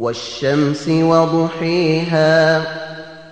والشمس وضحيها